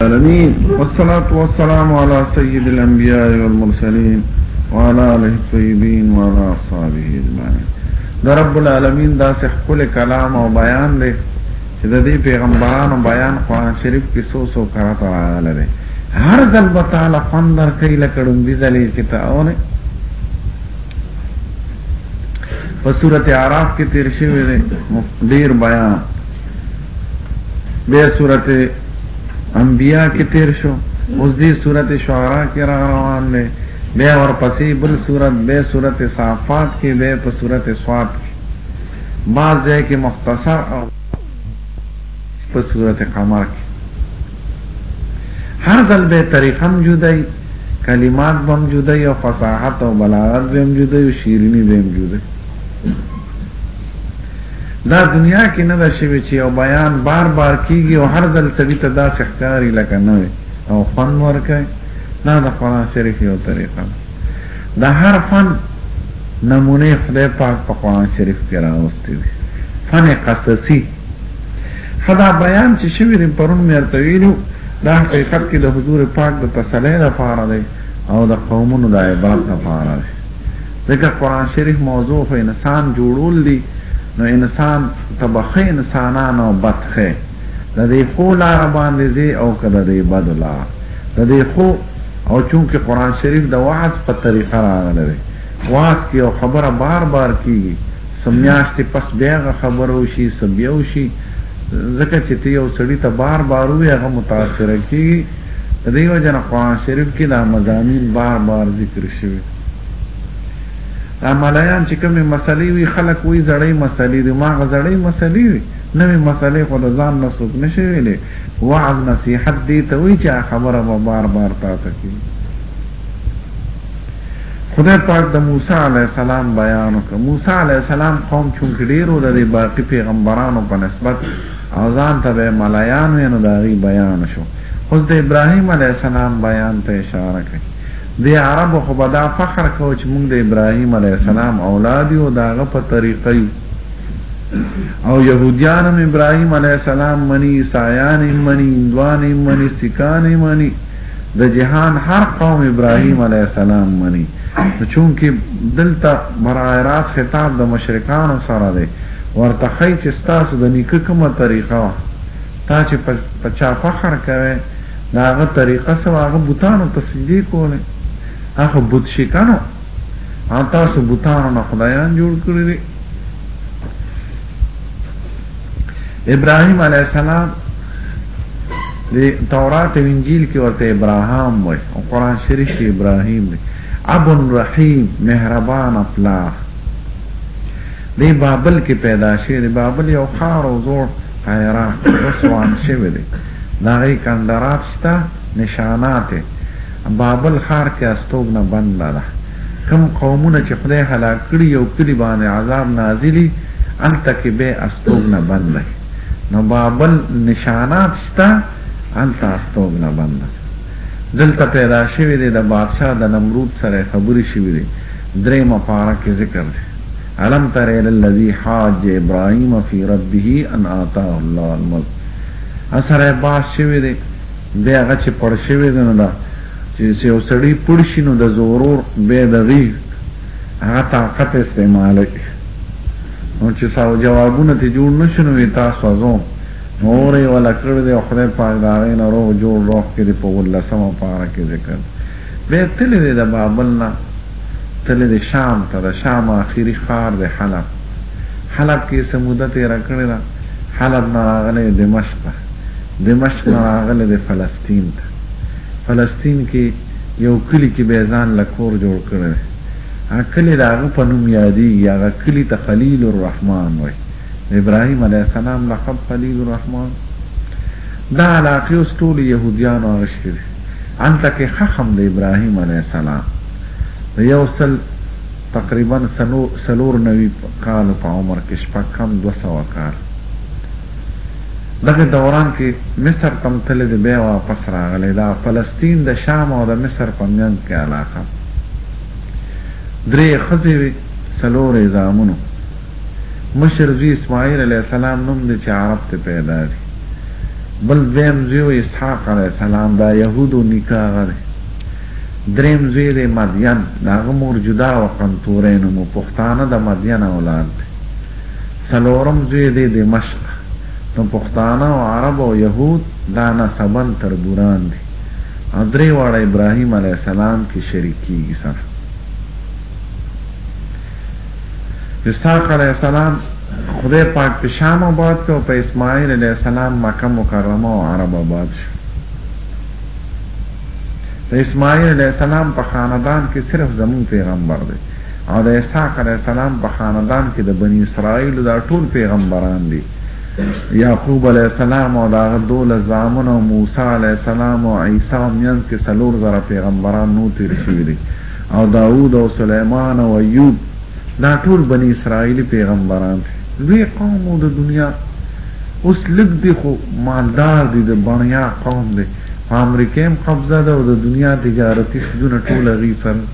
العالمين والصلاة والسلام على سيد الأنبياء والمرسلين وعلى آله الطيبين وعلى أصحابه أجمعين دا رب العالمين دا سخ كل كلام او بيان دی چې د دې پیغمبرانو بیان قرآن شریف کې سو سو کرات راغلی دی هر ځل به تعالی خوند درکوي لکه ړومبي ځلې چې ته اورې په سورته اعراف کې تیر شوی دی ډیر بیان به صورت انبیاء کې تیر شو اوس دې صورت شعرا کې را روان دی بیا ورپسې بل صورت به صورت صافات کې به په صورت صواب کې ما ځای کې مختصر او په صورت قمر کې هر ځل به طریقه هم جدای کلمات به هم جدای او فصاحت او بلاغت به هم جدای او شیرینی به هم جدای دا دنیا کې نه ده شوی چې یو بیان بار بار کیږي او هر ځل سړي ته داسې ښکاري لکه نه وي او فن ورکوي دا د قرآن شریف یو طریقه ده د هر فن نمونه خدای پاک په قرآن شریف کې راوستي دي فن قصصي خدا بیان چې شوی دی پرون مې ارته ویلو دا حقیقت کې د حضور پاک د تسلی لپاره دی او د قومونو د عبرت لپاره دی ځکه قرآن شریف موضوع خو انسان جوړول دي نو انسان ته به ښه انسانان او بد ښه د دې ښو لاره باندې ځي او که د دې بدو لاره د دې ښو او چونکې قرآن شریف د وعظ په طریقه راغلی دی واس کې او خبره بار بار کیږي سمیاشتې پس بیا غ خبره وشي سبیا وشي ځکه چې ته یو سړی ته بار بار وي هغه متاثر کیږي دیو جن قرآن شریف کې دا مضامین بار بار ذکر شوی دا ملایان چې کومې مسلې وي خلک وایي زړې مسلې دي ما غزړې مسلې وي نوې مسلې خو د ځان نه څوک نشي ویلې وعظ نصیحت دې ته وایي چې خبره به بار بار تاته کوي خدای پاک د موسی علی السلام بیان وکړ موسی علی السلام قوم چون ډیرو د باقی پیغمبرانو په نسبت او ځان ته ملایان وینو دا غي بیان شو اوس د ابراهیم علی السلام بیان ته اشاره کوي دی عربو خو به دا فخر کوو چې موږ د ابراهیم علیه السلام اولاد یو د هغه په طریقه یو او یهودیان هم ابراهیم علیه السلام منی عیسایان هم منی هندوان هم منی سکان هم منی د جهان هر قوم ابراهیم علیه السلام منی چونکه دلته برای راس خطاب د مشرکانو سره دی ورته خی چې ستاسو د نیکه کومه طریقه تا چې په چا فخر کوي دا هغه طریقه سو هغه بوتانو ته سجدي کوله هغه بوت شي کنو او تاسو بوتانو نه خدایان جوړ کړی دي ابراهيم عليه السلام د تورات او انجیل کې ورته ابراهام وای او قران شریف کې ابراهیم دی ابو رحیم مهربان پلار دی بابل کې پیدا شوی دی بابل یو خار او زوړ حیرا رسوان شوی دی دا غي کندرات شته نشانات بابل خار کې استوګ نه بند ده کم قومونه چې خدای هلاک کړي یو کلی باندې عذاب نازلی انته کې به استوګ نه بند ده نو بابل نشانات شته انته استوګ نه بند ده دلته پیدا شوی دی د بادشاہ د نمرود سره خبري شوی دی درېمه پاره کې ذکر دی الم تر الى الذي حاج ابراهيم في ربه ان آتاه الله الملك اثر باس شوی دی دی هغه چې پړ شوی دی نو دا چې یو سړی پړ شي نو د زورور به دغي هغه طاقت استعمال کوي نو چې ساو جوابونه ته جوړ نشنو وي تاسو ازو نورې ولا کړ دې خدای پاک دا غي نه روح جوړ روح کې په ولسمه پاره کې ذکر دی تللی دی د بابل نه تللی دی شام ته، د شام آخري ښار دی حلب، حلب کې یې څه موده تېره کړې ده، حلب نه راغلی دی دمشق ته، دمشق نه راغلی دی فلسطین ته، فلسطین کې یو کلي کې به یې ځان له کور جوړ کړی دی، هغه کلی د هغه په نوم یادېږي، هغه کلي ته خلیل الرحمن وایي، د ابراهیم علیه السلام لقب خلیل الرحمن، دا علاقې اوس ټولې یهودیانو اخیستې دي. هلته کې خخم د ابراهیم علیه السلام د یو سل تقریبا څلور نوي کالو په عمر کې شپږ کم دوه سوه کال دغه دوران کې مصر تم تل د بیا واپس راغلی دا فلسطین د شام او د مصر په منځ کې علاقه درې خزې وي څلور زامنو مشر زوی اسماعیل علیه السلام نوم دی چې عرب ته پیدا دی بل دویم زوی و اسحاق علیه السلام دا یهودو نیکه هغه دی دریم زوی دی مدین د هغه مور جدا و قنطورې نوم پښتانه د مدین اولاد دی څلورم زوی دی دمشق نو پښتانه او عرب او یهود دا نسبن تربوران دي او درې واړه ابراهیم علیه السلام کې شریکیږي سره اسحاق علیه السلام خدای پاک په شام آباد که او په اسماعیل علیه السلام مکه مکرمه او عرب آباد شو د اسماعیل علیه السلام په خاندان کې صرف زمون پیغمبر دی او د اسحاق علیه السلام په خاندان کې د بنی اسرائیل دا ټول پیغمبران دي یعقوب علیه السلام او دا دول زامن او موسی علیه السلام او عیسی مینځ کې څلور زره پیغمبران نو تیر شوي دي او داوود او سليمان او ايوب دا ټول بني اسرائيلي پیغمبران دي دوی قوم د دنیا اوس لګ دي خو مالدار دي د بنیا قوم دي په امریکا هم قبضه ده او د دنیا تجارتي سودونه ټول غي سره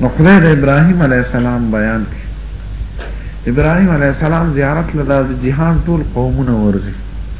نو خدای د ابراهيم عليه السلام بیان کړ ابراهيم عليه السلام زیارت لدا د جهان ټول قومونه ورزي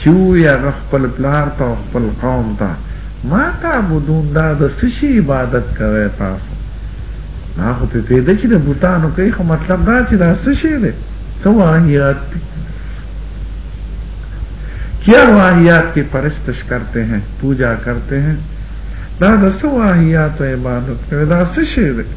چې ووی هغه خپل پلار ته او خپل قوم ته ما تعبدون دا د څه شي عبادت کوي تاسو ما خو په پیدا چې د بوتانو کوي خو مطلب دا چې دا څه شي دی څه واهیات دی کیا واهیات کی پرستش کرتے ہیں پوجا کرتے ہیں دا د څه واهیات عبادت کوي دا څه شي دی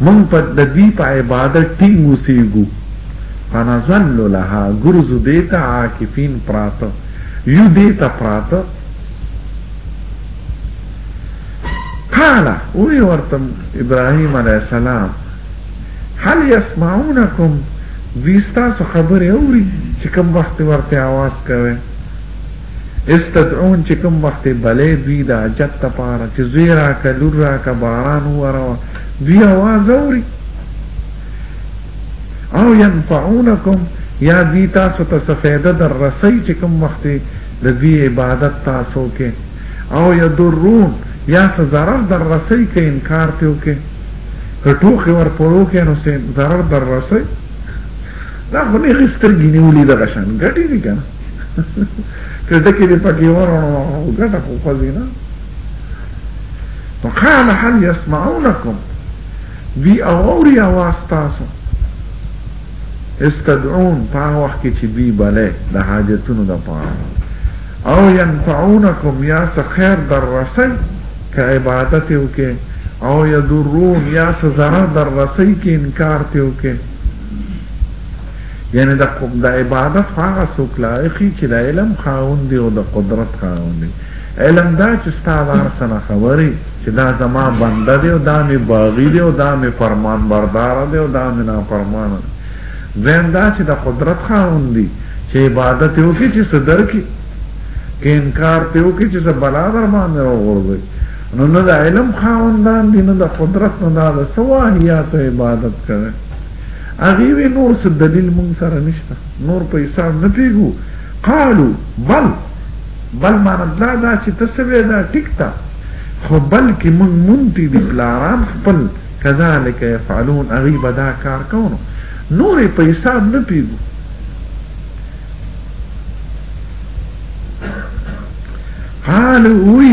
مونږ په د دوی په عبادت ټینګ اوسېږو فنظل لها ګرځو دې ته عاکفین پراته یو دې ته پراته قال وی ورته ابراهیم علی السلام هل يسمعونکم دوی ستاسو خبرې اوري چې کوم وخت ورته आवाज کوي استدعون چې کوم وخت بلې دوی د حاجت لپاره چې زوی راکه لور راکه باران وروه دوی आवाज اوري او ينفعونکم یا دوی تاسو ته سفیده در رسي چې کوم وخت د دوی عبادت تاسو کې او يدرون یا سزارر در رسي کې انکار ته وکي ټوخي ور پړو کې نو سه zarar در رسي دا خو نه خسترګینه ولې د غشن غټي دي کنه ته ټکی دې پکې ورونو ګټه خو خوځي نه فقال هل يسمعونكم دی اوري आवाज تاسو استدعون په وخت کې چې دی بلې د حاجتونو د پاره او ينفعونكم يا سخير در رسي ک عبادت او کې او يضرون يا سزا در رسي کې انکار ته او کې یعنی د د عبادت هغه څوک لایقي چې د علم خاوند دی او د قدرت خاوند دی علم دا چې ستاسو دار سره خبري چې دا زما بنده دی او دا می باغی دی او دا می فرمان بردار دی او دا می نافرمان دی زم دا چې د قدرت خاوند دی چې عبادت یو کې چې صدر کې کې انکار ته یو کې چې بلا در باندې وګورځي نو نه د علم خاوندان دي نه د قدرت نه د سواهیات عبادت کوي هغه وی نور څه دلیل مونږ سره نشته نور په حساب نه پیګو قالو بل بل معنا دا دا چې تاسو وی دا ټیک تا خو بلکې مونږ مونتی دی پلاران خپل کذالک يفعلون هغه به دا کار کوو نور په حساب نه پیګو قالو وی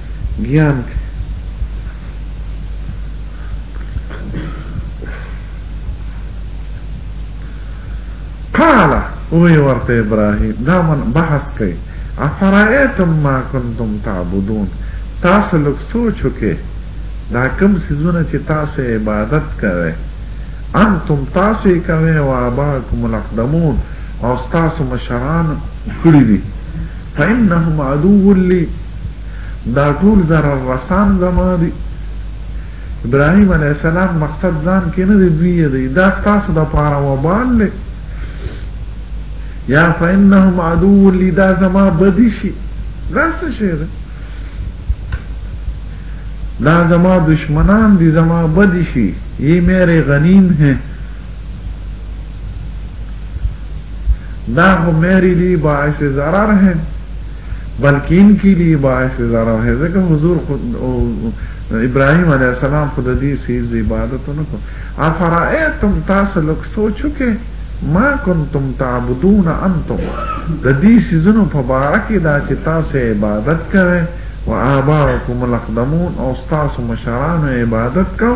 ګیان قال وی ورته ابراهیم دا من بحث کوي افرایتم ما کنتم تعبدون تاسو لږ سوچ وکړئ دا کوم سيزونه چې تاسو عبادت کوئ انتم تاسو یې کوئ او اباکم الاقدمون او تاسو مشران کړی دي فإنهم عدو لي دا ټول ضرر رسان زما دي ابراهيم عليه السلام مقصد ځان کې نه دی دوی دی دا ستاسو د پاره وبال لې یا فإنهم عدو لي دا زما بدی شي دا څه شي دا زما دشمنان دي زما بدی شي یې مېره غنیم ہے نہ وہ میری لیے باعث ضرر ہے بلکہ ان کے لیے باعث ضرر ہے ذکر حضور خود ابراہیم علیہ السلام خود حدیث ہی عبادت ان کو افرائیتم تاسو لوگ سوچو کہ ما کنتم تعبدون انتم د دې سيزونو په باره کې دا چې تاسو عبادت کوئ و آباؤکم الاقدمون او تاسو مشرانو عبادت کوئ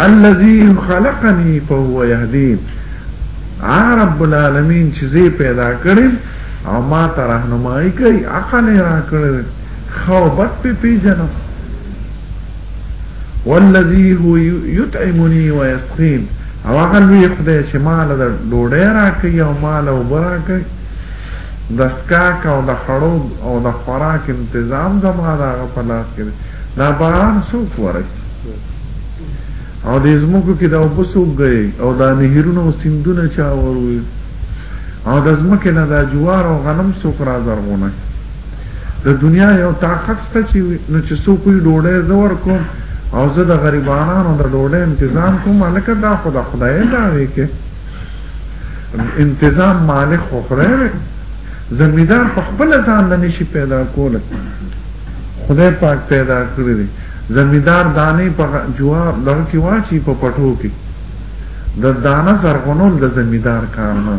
الذي خلقني فهو يهدين هغه رب العالمین چې زه پیدا کړم او ما ته راهنمایي کوي عقل یې راکړی خو بد په پیژنم والذي هو يطعمني ويسقين او هغه لوی خدای چې مال د ډوډۍ راکوي او مال او براکوي د سکاک او د خړو او د خوراک انتظام زما دا په لاس کې دا باران څوک ورکړي او د زمکو کې دا وبسو گئی او دا نهرونه او سندونه چا وروي او د زمکه نه دا جوار او غنم څوک را زرغونه د دنیا یو طاقت ست چې نو چې څوک یې ډوړې زور کوم او زه د غریبانو د ډوړې تنظیم کوم الکه دا خدا خدای دا وی کې انتظام مالک خو خره زمیدار په خپل ځان نه نشي پیدا کول خدای پاک پیدا کړی زمیندار دانې په جواب دغه کې واچي په پټو کې د دانه زرغونول د زمیندار کار نه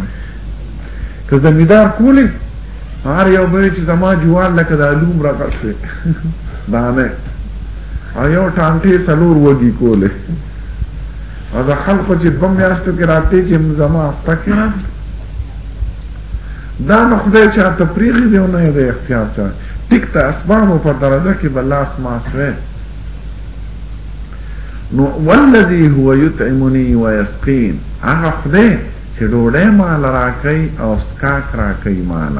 که زمیندار کولی هر یو به چې زما جوار لکه د علوم راغښي دانه او یو ټانټې سلور وږي کولی او د خلکو چې دوه میاشتو کې راته چې زما هفته کې دا نو خدای چې تفریغ دی او نه د اختیار چا ټیک ته اسبابو په درجه کې به لاس ماس وې نو والذي هو يطعمني ويسقين هغه خدای چې ډوډۍ مال راکړي او سکاک راکړي مال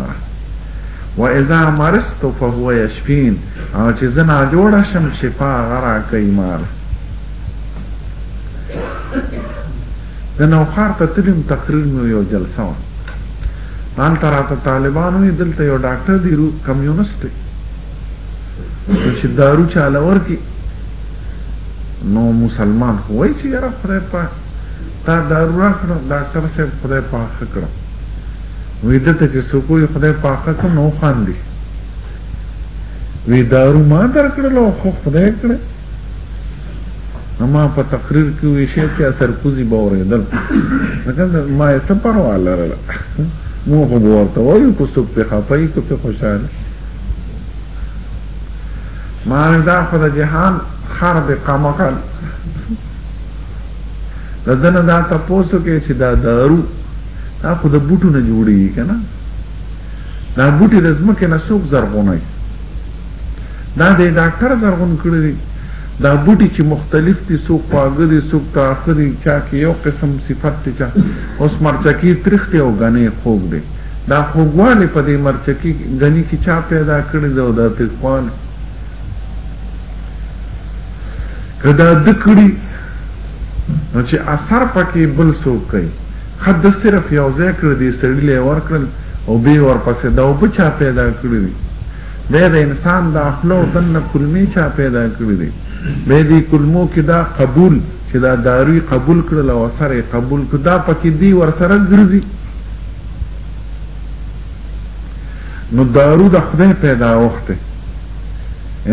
و اذا مرضت فهو يشفين او چې زنا جوړ شم شفا غرا کوي مال د نوخار ته تلم تقریر مې یو جلسه وه حال تراته طالبانو یې دلته یو ډاکټر دی رو کمیونست دی چې دارو چاله ورکی نو مسلمان وای چې یاره خدای پاک تا دارو راکړه ډاکټر صاحب خدای پاک کړه وې دته چې سکوې خدای پاک کړه نو خان دی وی دارو ما درکړل او خو خدای کړه ما په تقریر کې وی شي چې سرکوزي باورې دل څنګه ما یې سفر واله راله مو خو ورته وایو کو څوک په خپای کو په خوشاله ما دا خو د جهان خر به قامقل د دنه دا تاسو کې چې دا دارو دا خو د بوټو نه جوړیږي کنه دا بوټي د زمکه نه څوک زرغونای دا د ډاکټر زرغون کړی دا بوټي چې مختلف دي څوک خواږه دي څوک تاخه دي چا کې یو قسم صفت دی چا اوس مرچکی تریخ دی او غنی خوږ دی دا خوږوالی په دې مرچکی غنی کې چا پیدا کړی دی او دا تریخوالی که دا د کړي نو چې اثر پکې بل څوک کوي خد د صرف یو ځای کړی دی سړی له ور کړل او به ورپسې دا وبچا پیدا کړی دی د انسان دا خلو دنه کلمی چا پیدا کړی دی به دی کلمو کې دا قبول چې دا داروی قبول کړل او سره قبول کړ دا پکې دی ور سره ګرځي نو دارو د خدای پیدا وخته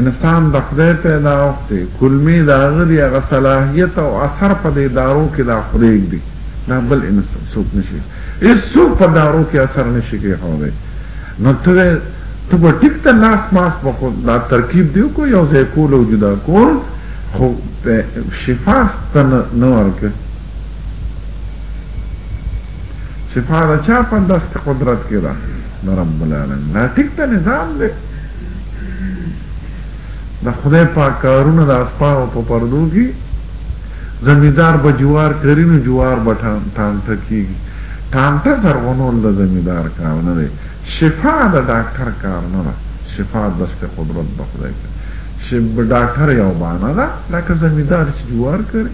انسان د خدای پیدا وخته کلمی دا غری هغه صلاحیت او اثر په دې دارو کې دا خدای دی دا بل انسان څوک نشي هیڅ څوک په دارو کې اثر نشي کوي نو ته ته به ټیک ته ناس ماس په خو دا ترکیب دی کو یو ځای کول او جدا کول خو شفا ستن نه ورکه شفا دا چا په دست قدرت کې ده د رب العالمین دا ټیک ته نظام دی د خدای پاک کارونه د اسپاو په پردو کې زمیدار به جوار کرینو جوار به ټانټه کیږي ټانټه زرغونول د زمیدار کار نه دی شفا د ډاکټر کار نه ده شفا دست قدرت د خدای ده چې ډاکټر یو بانه ده لکه زمیندار چې جوار کوي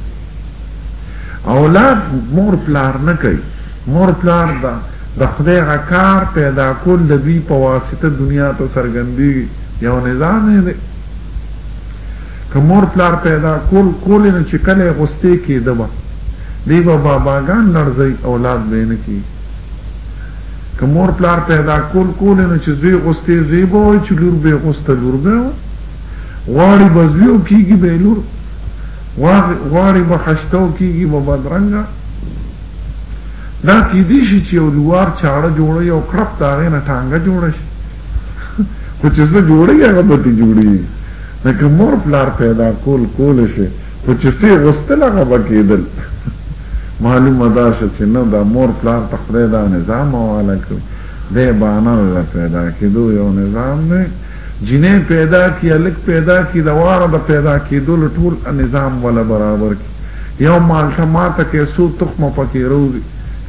اولاد مور پلار نه کوي مور پلار ده د خدای غکار پیدا کول د دوی په واسطه دنیا ته سرګندي یو نظام دی که مور پلار پیدا کول کول نه چې کله غوستې کېده به دی باباګان لړځي اولاد به نه کېږي که مور پلار پیدا کول کول نو چې زوی غوستې زوی به وای چې لور به غوسته لور به وای غواړي به زوی او کېږي به لور غواړي به خشته او کېږي به بدرنګه دا کې دي شي چې یو لوار چاړه جوړي او کړپ دا غې نه ټانګه جوړ شي خو چې زه جوړي هغه به ته جوړي لکه مور پلار پیدا کول کول شي خو چې سي غوستل هغه به کېدل معلومه دا شو چې نه دا مور پلار ته خدای دا نظام حواله کړو دی بانه له پیدا کېدو یو نظام دی جنې پیدا کی الک پیدا کی د واره د پیدا کېدو ټول نظام ولا برابر کی یو مالټه ماته کې سو تخمه پکې روزي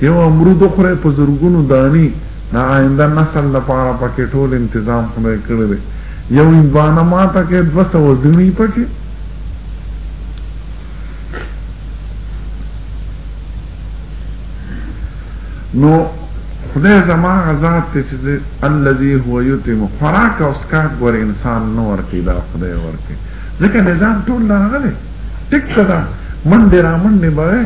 یو امرود خوره په زرګونو دانی دا آینده نسل لپاره پکې ټول تنظیم خدای کړی یو انبانه ماته کې 200 ځنی پکې نو خدای زما غزاد ته چې الذي هو يتم خوراک او اسکار ګور انسان نو ورکی دا خدای ورکی ځکه نظام ټول نه غلي ټیک ده منډه را منډه به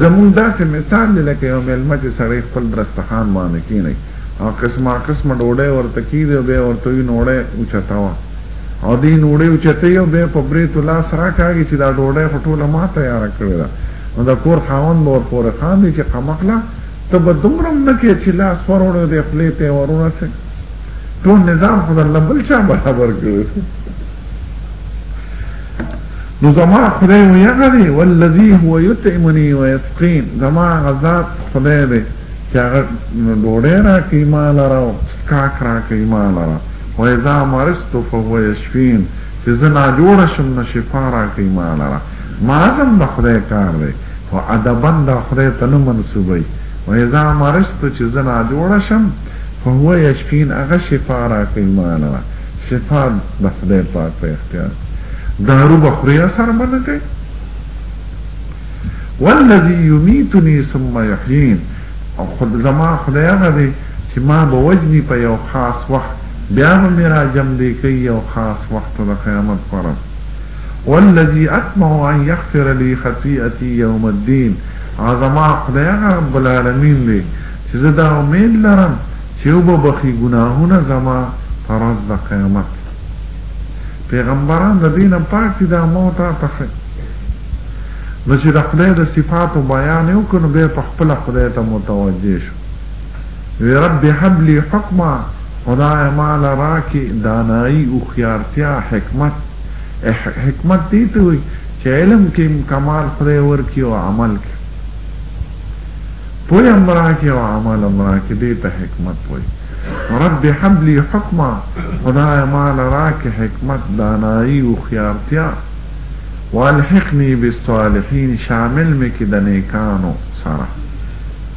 زمون داسې مثال دی لکه یو ملمه چې سړی خپل درستخان باندې کینی او قسمه قسمه ډوډۍ ورته کیږي به ورته وی نوړې اوچتاوه او دې نوړې چته یو به په برې تو لاس راکاږي چې دا ډوډۍ خټوله ما تیار کړې ده نو دا کور خاوند ور پورې خان دي چې قمقله ته به دومره نه کې چې لاس وروړې دې خپلې ته ورونه سي ټول نظام خدای الله بل چا برابر کړو نو زما خدای و یغری والذی هو یطعمنی و یسقین زما غزاد خدای دی چې هغه ډوډۍ راکې مال راو سکاک راکې مال راو واذا مرضت فهو يشفين چې زه نا جوړ شم نو شفا راکړي ما لره معظم د خدای کار دی خو ادبا د خدای ته نه منسوبوي واذا مرضت چې زه نا جوړ شم فهو يشفين هغه شفا راکړي ما لره شفا د خدای پاک په اختیار دارو بخوري اثر باندې کوي والذي يميتني ثم يحيين او خود زما خدای هغه دی چې ما به وژني په یو خاص وخت بیا به مې را جمدې کوي یو خاص وخت د قیامت په ورځ والذي اطمع ان يغفر لي خطيئتي يوم الدين عظما خدای هغه رب العالمین دی چې زه دا امید لرم چې وب بخي ګناهونه زما فرض د قیامت پیغمبران د دین پاک دي دا مو ته تخه نو چې د خدای د صفاتو بیان یو کنو به په خپل خدای ته متوجه شو وی رب حب لی حکما خدای مال راکی دانایی اخیارتیا حکمت حکمت دیتا ہوئی چه علم کی کمال خدای ورکی و عمل کی پوی امراکی و عمل امراکی دیتا حکمت پوی رب حب لی حکما خدای مال راکی حکمت دانایی اخیارتیا والحقنی بالصالحین شامل می کی دنیکانو سره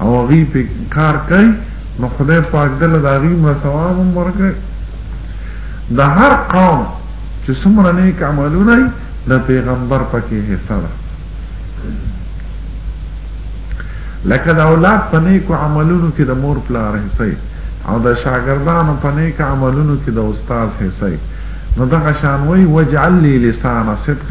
او هغوی پې کار کوي نو خدای پاک دله د هغوی مړه ثواب هم ورکړي د هر قوم چې څومره نیک عملونه وي د پیغمبر پکې حصه ده لکه د اولاد په نیکو عملونو کې د مور پلار حصه او د شاګردانو په نیک عملونو کې د استاد حصه نو دغه شان وی وجعل لي لسان صدق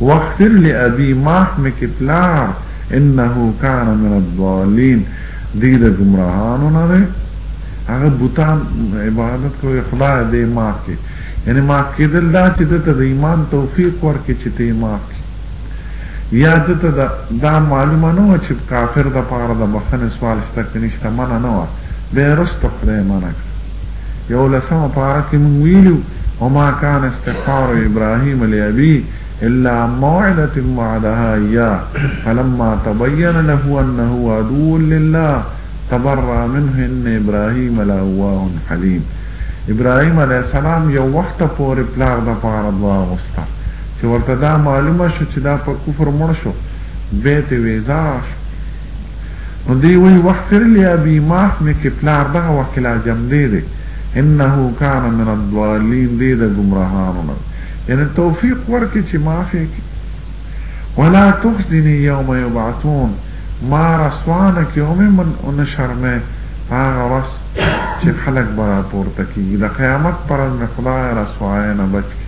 واغفر لابی معاف می که پلار انه کان من الضالین دی د گمراهانو نه دی هغه بوتان عبادت کوي خدای دې معاف کړي یعنی معاف کېدل دا چې د ته د ایمان توفیق ورکړي چې ته معاف کړي یا د ته دا معلومه نه و چې کافر د پاره د بخنه سوال شته کنيشته منه نه و به رسته خدای منه یو لسمه پاره کې مونږ ویلو وما كان استغفار ابراهيم لابيه الا موعده وعدها اياه فلما تبين له انه عدو لله تبرأ منه ان ابراهيم لاواه حليم ابراهيم عليه السلام یو وخت پورې پلار د پاره دعا وسته چې ورته دا معلومه شو چې دا په کفر مړ شو بیت ویزا شو نو دی وی واغفر لی ابي معاف مې کې پلار دغه وخت لا جمدې دی انه کان من الضالین دی د ګمراهانو نه یعنی توفیق ورکې چې معاف یې کې ولا تخزنی یوم یبعثون ما رسوانه کې هم من ان شرمه هغه ورځ چې خلک به راپورته کېږي د قیامت پر ورځ مې خدای رسوایه نه بچ کړي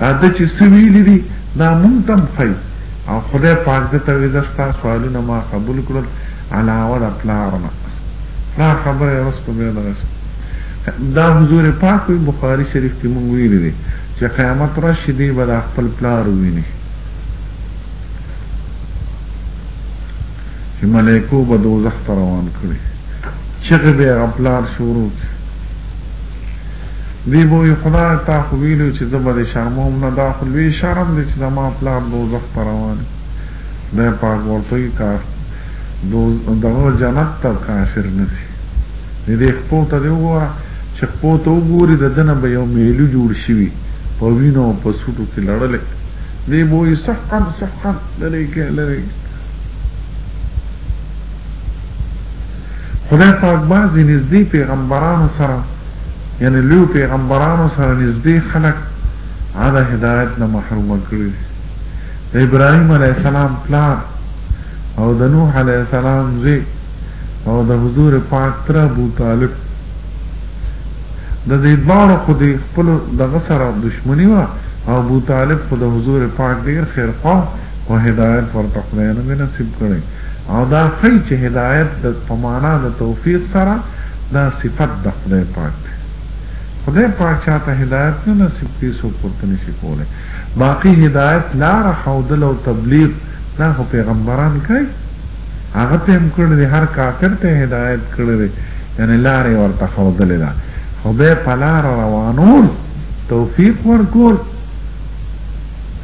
دا د چې څه ویلي دي دا مونږ ته هم ښایي او خدای پاک د توی زستا سوالونه ما قبول کړل علاوه د پلارنا پلار خبره ورسته به دغه دا حضور پاک وی بخاری شریف کې مونږ ویل دي چې قیامت راشي دی به خپل پلار ویني چې ملائکو به دوزخ ته روان کړي چې به خپل شروع دی به وي خدایه تا خو ویلي وو چې زه به دې شرموم نه، دا خو لوی شرم دی چې زما پلار دوزخ ته روان وي، خدای پاک به ورته وي کافر دغه جنت ته کافر نه ځي، د دې خپو ته دې وګوره چې خپو ته وګوري د ده نه به یو میلو جوړ شوي په وینو او په سوټو کې لړلی دی به وي سحقا سحقا لرې کې لرې کې خدای پاک بعضی نزدی پیغمبرانو سره یعنی لوی پیغمبرانو سره نزدی خلق عدا هدایت نه محروم کړی د ابراهیم علی السلام پلار او د نوح علی السلام زی او د حضور پاک تر ابو طالب د دې دوه خو د خپل دغه سره دښمنی و او ابو طالب خو د حضور پاک ډیر خیر خو او هدایت ورته خدای نه نصیب کړي او دا ښيي چې هدایت د په معنا د توفیق سره دا صفت د خدای پاک دی خدای پاک چاته هدایت نه نصیب کوي څوک ورته نشي کولی باقي هدایت لاره ښودل او تبلیغ دا خو پیغمبران کوي هغه ته هم کړی دی هر کافر ته هدایت کړی دی یعنې لارې ورته ښودلې ده خدای په لاره روانول توفیق ورکول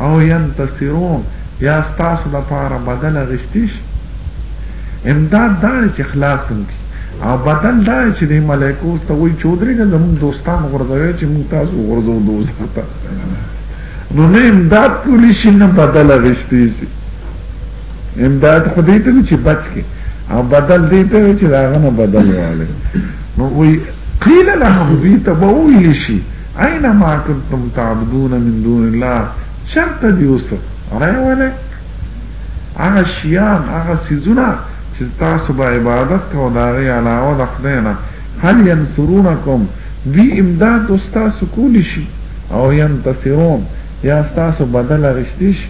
او ينتصرون یا ستاسو د پاره بدل غشتیش امداد دا چې خلاصم کی او بدل دا چې د ملائکو ته وی چودري د زمون دوستان غرزوي چې مون تاسو غرزو دوزخ ته نو نه امداد کولی شي نه بدل غشتي شي امداد خو دې ته چې بچ کې او بدل دې ته چې داغه نه بدل واله نو وی قیل لهم بیت بویل شي اینما کنتم تعبدون من دون الله چرته دی اوس راوله هغه شیان هغه سيزونه چې تاسو به عبادت کوو دا غي علاوه د خدای نه هل ينصرونکم دی امداد تاسو کولی شي او ينتصرون یا تاسو بدل غشتي شي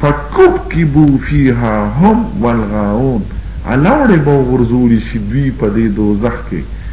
فکبکبو فیها هم والغاون علاوه به ورزول شي دوی په دې دوزخ کې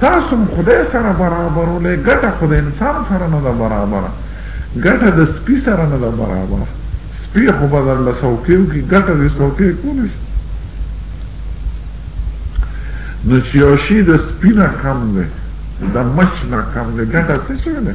تاسو خدای سره برابر ولې ګټه خو د انسان سره نه ده برابره ګټه د سپي سره نه ده برابره سپي خو به درله څوکۍ وکړي ګټه دې څوکۍ کولی شي نو چې یو شي د سپي نه کم دی د مچ نه کم دی ګټه څه شی دی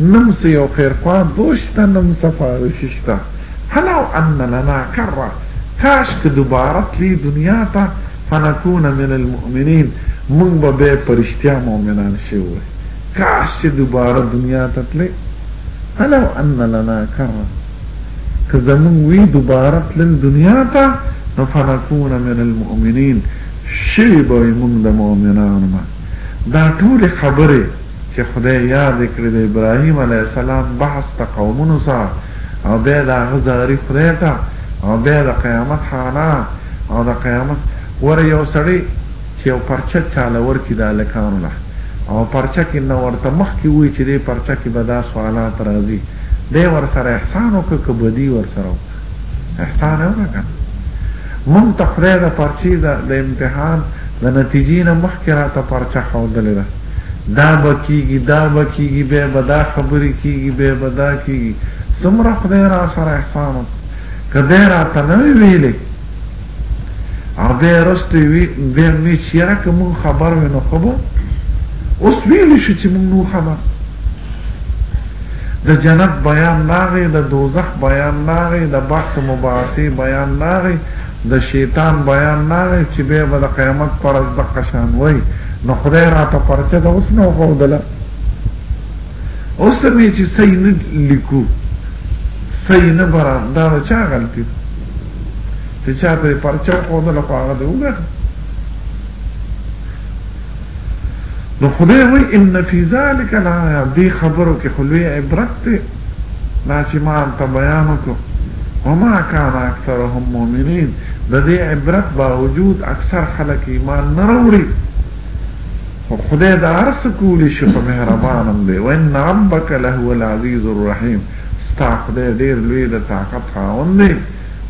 نمس یو خیرخوا دوشته نمس فارسی شته فلو ان لنا کره کاش که دوباره تلی دنیا ته فنکون من المؤمنین مونږ به به پرشتیا مؤمنان شوی کاش چې دوباره دنیا ته تلی فلو ان لنا کره که زمونږ وی دوباره تلل دنیا ته نو فنکون من المؤمنین شی به مونږ د مؤمنانو دا ټول خبره چه خدای یاد کړی د ابراهیم علیه السلام بحث ته قومونو سره او بیا د هغه زاری خدای ته او بیا د قیامت حانا او د قیامت ور یو سړی چې یو پرچه چاله ورکی د الکانو له او پرچه کې نو ورته مخ کې وی چې د پرچه کې به دا سوالات راځي دی ور سره احسان وکړه که بدی ور سره احسان وکړه مون تخره د پرچی د امتحان د نتیجې نه مخکې را ته پرچه خودلې ده دا به کیږي دا به کیږي به به دا خبرې کیږي به به دا کیږي څومره خدای را سره احسان کده را ته نه ویلې او به رسته وی به می چیرې کوم خبر ونه خبر اوس ویل شي چې موږ نو خبر د جنت بیان ناغي د دوزخ بیان ناغي د بحث مباحثه بیان ناغي د شیطان بیان ناغی چې بیا به د قیامت پر ورځ د قشان وای نو خدای راته پرچه د اوس نه وغوډله اوس مې چې صحیح نه لیکو صحیح نه برا دا چا غلطي چې چا ته پرچه وغوډله خو هغه دی وګړه نو خدای وای ان فی ذلک لا دی خبرو کې خلوی عبرت دا چې ما ته بیان وکړو وما كان اکثرهم مؤمنین د دې عبرت باوجود اکثر خلک ایمان نه وروړي خو خدای دا ارس کولی شي په مهربانم دی وان ربک له العزیز الرحیم ستا خدای ډیر لوی د طاقت خاوند دی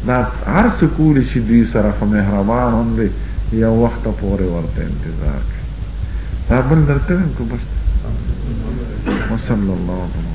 دا هر څه کولی شي دوی سره خو مهربان هم دی یو وخت پورې ورته انتظار کوي دا بل درته ویم که بس وصلی الله علیه